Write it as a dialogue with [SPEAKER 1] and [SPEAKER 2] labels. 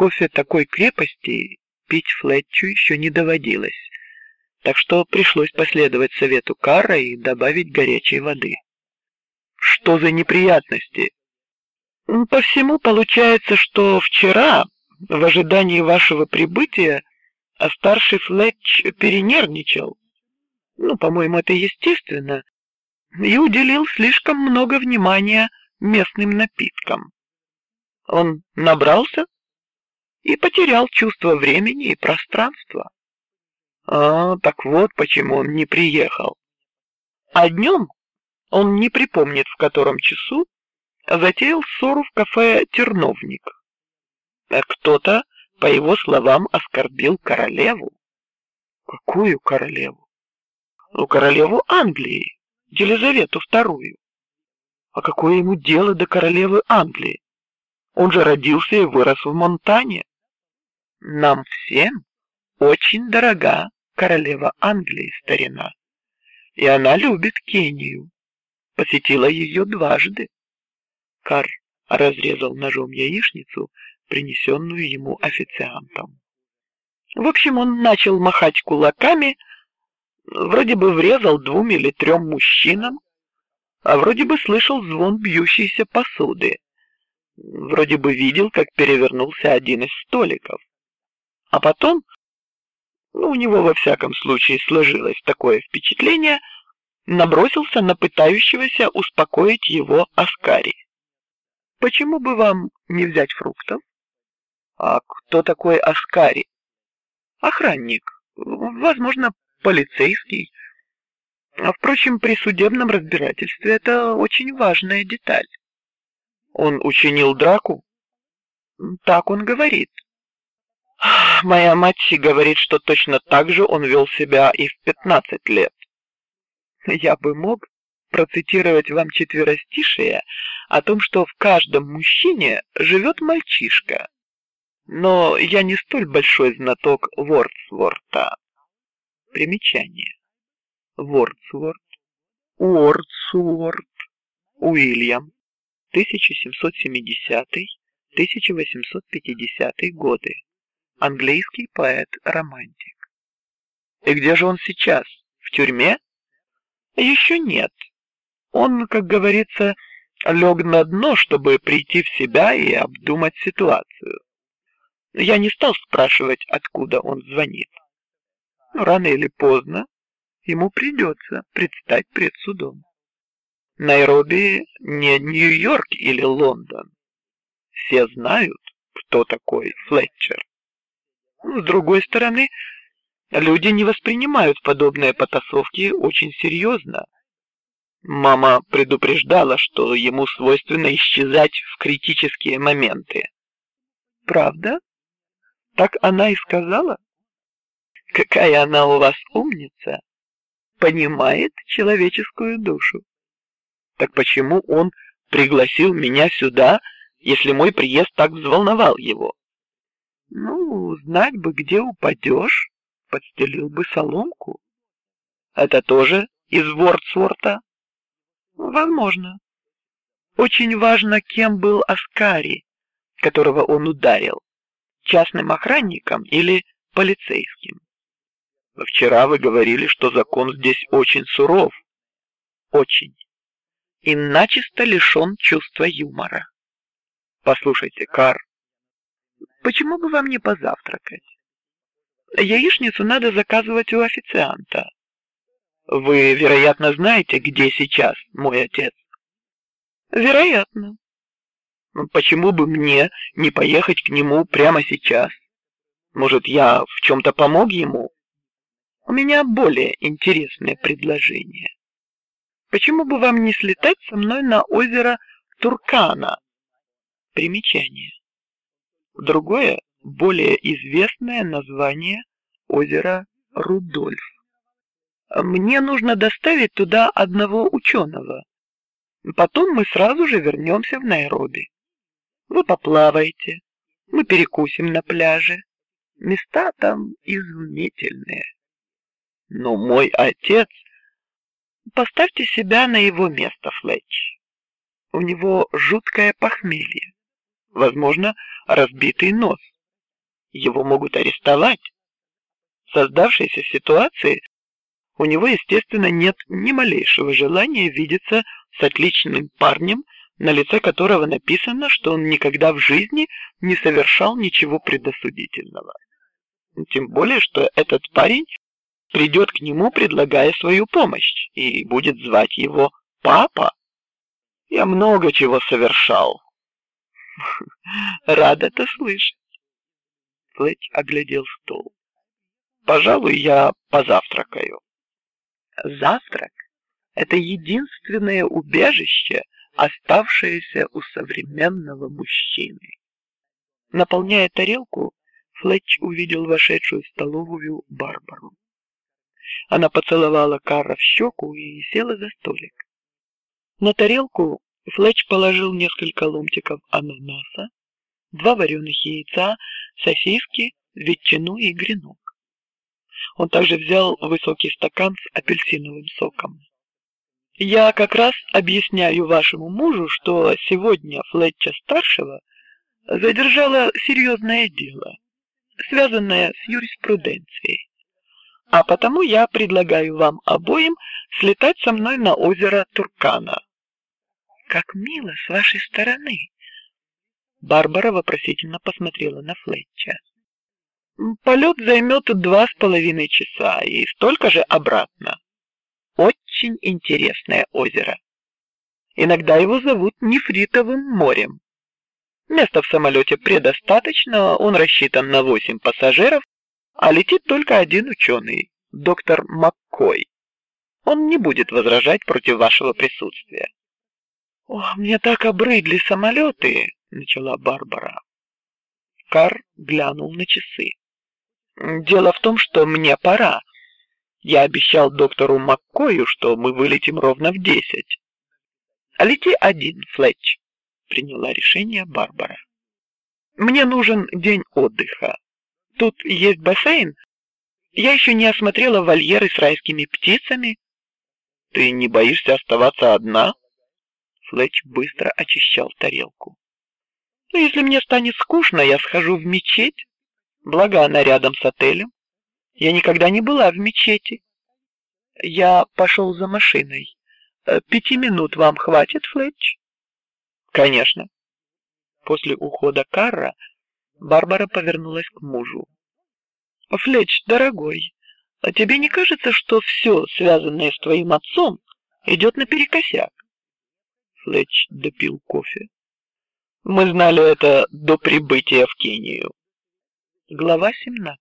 [SPEAKER 1] кофе такой крепости пить Флетчу еще не доводилось, так что пришлось последовать совету Кара и добавить горячей воды. Что за неприятности? По всему получается, что вчера, в ожидании вашего прибытия, старший Флетч перенервничал. Ну, по-моему, это естественно, и уделил слишком много внимания местным напиткам. Он набрался и потерял чувство времени и пространства. А, так вот почему он не приехал. А днем он не припомнит в котором часу затеял ссору в кафе Терновник. А кто-то, по его словам, оскорбил королеву. Какую королеву? Ну, королеву Англии, Елизавету вторую. А какое ему дело до королевы Англии? Он же родился и вырос в Монтане. Нам всем очень дорога королева Англии, старина, и она любит Кению. Посетила ее дважды. Кар разрезал ножом яичницу, принесенную ему официантом. В общем, он начал махать кулаками, вроде бы врезал двум или трем мужчинам, а вроде бы слышал звон бьющейся посуды, вроде бы видел, как перевернулся один из столиков, а потом, ну у него во всяком случае сложилось такое впечатление, набросился на пытающегося успокоить его Аскари. Почему бы вам не взять фруктов? А кто такой Аскари? Охранник, возможно, полицейский. А впрочем, при судебном разбирательстве это очень важная деталь. Он учинил драку? Так он говорит. Моя мать говорит, что точно так же он вел себя и в пятнадцать лет. Я бы мог процитировать вам четверостишие о том, что в каждом мужчине живет мальчишка, но я не столь большой знаток Вордсворта. Примечание. Вордсворт, Уордсворт, Уильям, 1770-1850 годы, английский поэт-романтик. И где же он сейчас? В тюрьме? Еще нет. Он, как говорится, лег на дно, чтобы прийти в себя и обдумать ситуацию. Я не стал спрашивать, откуда он звонит рано или поздно ему придется предстать пред судом. Найроби не Нью-Йорк или Лондон. Все знают, кто такой Флетчер. С другой стороны, люди не воспринимают подобные потасовки очень серьезно. Мама предупреждала, что ему свойственно исчезать в критические моменты. Правда? Так она и сказала. Какая она у вас умница! Понимает человеческую душу. Так почему он пригласил меня сюда, если мой приезд так взволновал его? Ну, знать бы, где упадешь, подстелил бы соломку. Это тоже из Вордсворта? Возможно. Очень важно, кем был Аскари, которого он ударил, частным охранником или полицейским. Вчера вы говорили, что закон здесь очень суров. Очень. И начисто лишен чувства юмора. Послушайте, Кар, почему бы вам не позавтракать? Яичницу надо заказывать у официанта. Вы, вероятно, знаете, где сейчас мой отец. Вероятно. Почему бы мне не поехать к нему прямо сейчас? Может, я в чем-то помог ему? У меня более интересное предложение. Почему бы вам не слетать со мной на озеро Туркана? Примечание. Другое, более известное название озера Рудольф. Мне нужно доставить туда одного ученого. Потом мы сразу же вернемся в Найроби. Вы поплаваете, мы перекусим на пляже. Места там изумительные. Но мой отец... Поставьте себя на его место, Флетч. У него жуткое похмелье, возможно, разбитый нос, его могут арестовать. В создавшейся ситуации у него, естественно, нет ни малейшего желания видеться с отличным парнем, на лице которого написано, что он никогда в жизни не совершал ничего предосудительного. Тем более, что этот парень придет к нему, предлагая свою помощь, и будет звать его папа. Я много чего совершал. Рад это слышать. Флетч оглядел стол. Пожалуй, я позавтракаю. Завтрак – это единственное убежище, оставшееся у современного мужчины. Наполняя тарелку, Флетч увидел вошедшую в столовую Барбару. Она поцеловала Карра в щеку и села за столик. На тарелку Флетч положил несколько ломтиков ананаса, два вареных яйца, сосиски, ветчину и гренок. Он также взял высокий стакан с апельсиновым соком. Я как раз объясняю вашему мужу, что сегодня Флетча старшего задержало серьезное дело, связанное с юриспруденцией, а потому я предлагаю вам обоим слетать со мной на озеро Туркана. Как мило с вашей стороны. Барбара вопросительно посмотрела на Флетча. Полет займет два с половиной часа и столько же обратно. Очень интересное озеро. Иногда его зовут Нефритовым морем. Места в самолете предостаточно, он рассчитан на восемь пассажиров, а летит только один ученый, доктор Маккой. Он не будет возражать против вашего присутствия. О, мне так обрыдли самолеты, начала Барбара. Кар глянул на часы. Дело в том, что мне пора. Я обещал доктору Маккою, что мы вылетим ровно в десять. А лети один, Флетч. Приняла решение Барбара. Мне нужен день отдыха. Тут есть бассейн. Я еще не осмотрела вольеры с райскими птицами. Ты не боишься оставаться одна? Флетч быстро очищал тарелку. Ну, если мне станет скучно, я схожу в мечеть. Благо она рядом с отелем. Я никогда не была в мечети. Я пошел за машиной. Э, пяти минут вам хватит, Флетч? Конечно. После ухода Карра Барбара повернулась к мужу. Флетч, дорогой, а тебе не кажется, что все, связанное с твоим отцом, идет наперекосяк? Флетч допил кофе. Мы знали это до прибытия в Кению. Глава 17.